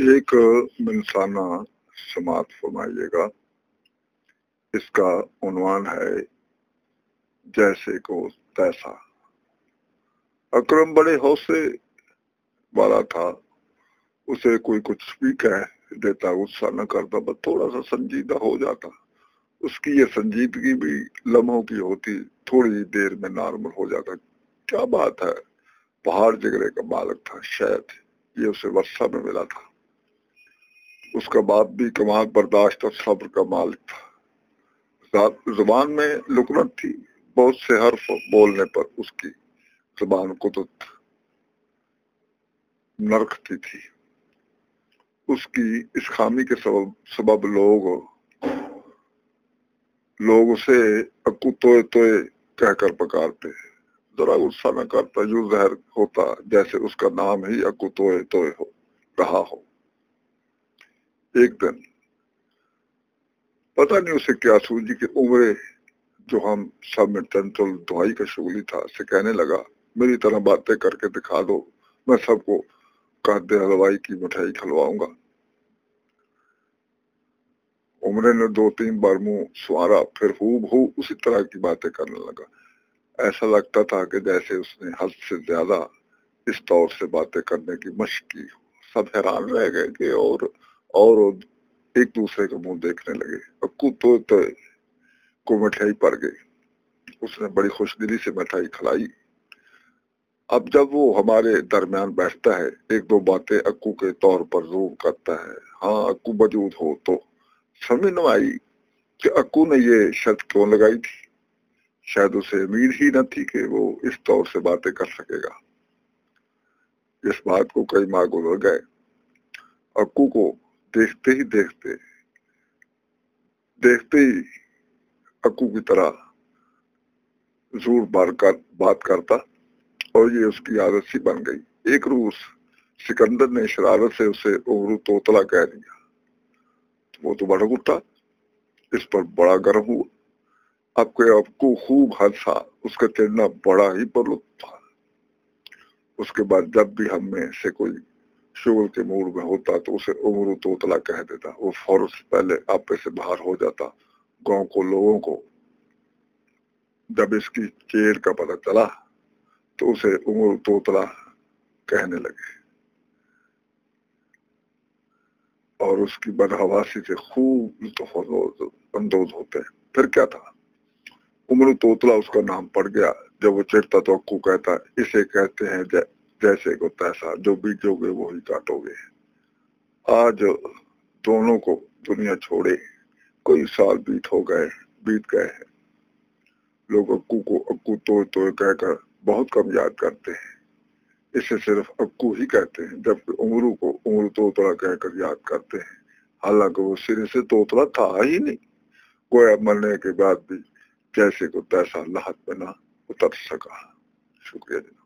ایک منسانہ سماعت فرمائیے گا۔ اس کا عنوان ہے جیسے کو تیسا۔ اکرم بڑے حوصلے والا تھا، اسے کوئی کچھ بھی کہہ دیتا، غصہ نہ کرتا، بس تھوڑا سا سنجیدہ ہو جاتا۔ اس کی یہ سنجیدگی بھی لمحوں کی ہوتی، تھوڑی دیر میں نارمل ہو جاتا۔ کیا بات ہے؟ پہاڑ جگرے کا مالک تھا، شاید یہ اسے ورثہ میں ملا تھا۔ اس کا باپ بھی کمال برداشت اور صبر کا مالک تھا۔ زبان میں لکنت تھی۔ بہت سے حرف بولنے پر اس کی زبان قدرت نرکھتی تھی۔ اس کی اس خامی کے سبب سبب لوگ لوگ اسے اکو توئے توئے کہہ کر پکارتے ذرا غصہ نہ کرتا یوں زہر ہوتا، جیسے اس کا نام ہی اکو توئے توئے ہو رہا ہو۔ ایک دن۔ پتہ نہیں اسے کیا سوجی کہ عمرے جو ہم سب میں تنتل دعائی کا شغلی تھا، اسے کہنے لگا، میری طرح باتیں کر کے دکھا دو، میں سب کو کہتے ہلوائی کی مٹھائی کھلواؤں گا۔ عمرے نے دو تین بار منہ سوارا، پھر ہو بہو اسی طرح کی باتیں کرنے لگا۔ ایسا لگتا تھا کہ جیسے اس نے حد سے زیادہ اس طور سے باتیں کرنے کی مشق کی سب حیران رہ گئے کہ اور اور ایک دوسرے کا منہ دیکھنے لگے۔ اکو تو کو مٹھائی پڑ گئی۔ اس نے بڑی خوش دلی سے مٹھائی کھلائی۔ اب جب وہ ہمارے درمیان بیٹھتا ہے، ایک دو باتیں اکو کے طور پر ضرور کرتا ہے۔ ہاں اکو موجود ہو تو۔ سمجھ نہ آئی کہ اکو نے یہ شرط کیوں لگائی تھی۔ شاید اسے امید ہی نہ تھی کہ وہ اس طور سے باتیں کر سکے گا۔ اس بات کو کئی ماہ گزر گئے۔ اکو کو دیکھتے ہی دیکھتے دیکھتے ہی اکو کی طرح زور بار کر بات کرتا اور یہ اس کی عادت سی بن گئی۔ ایک روز سکندر نے شرارت سے اسے عمرو توتلا کہہ دیا۔ وہ تو بڑا اٹھا اس پر بڑا گرم ہوا۔ اب کے اب کو خوب حادثہ اس کا چڑھنا بڑا ہی پر لطف تھا۔ اس کے بعد جب بھی ہم میں سے کوئی شغل کے موڑ میں ہوتا تو اسے عمر توتلا کہہ دیتا۔ وہ فوراً سے پہلے آپے سے باہر ہو جاتا، گاؤں کو، لوگوں کو۔ جب اس کی چیر کا پتہ چلا تو اسے عمر توتلا کہنے لگے۔ اور اس کی بدہواسی سے خوب اندوز ہوتے ہیں۔ پھر کیا تھا؟ عمر توتلا اس کا نام پڑ گیا۔ جب وہ چڑھتا تو اکو کہتا، اسے کہتے ہیں جیسے کو تیسا جو بیجو گے وہی کاٹو گے آج دونوں کو دنیا چھوڑے، کوئی سال بیت ہو گئے، بیت گئے ہیں۔ لوگ اکو کو اکو تو تو کہہ کر بہت کم یاد کرتے ہیں۔ اسے صرف اکو ہی کہتے ہیں، جبکہ عمرو کو عمر توتلا کہہ کر یاد کرتے ہیں۔ حالانکہ وہ سرے سے توتلا تھا ہی نہیں۔ کوئی مرنے کے بعد بھی جیسے کو تیسا لاحت میں نہ اتر سکا۔ شکریہ جناب۔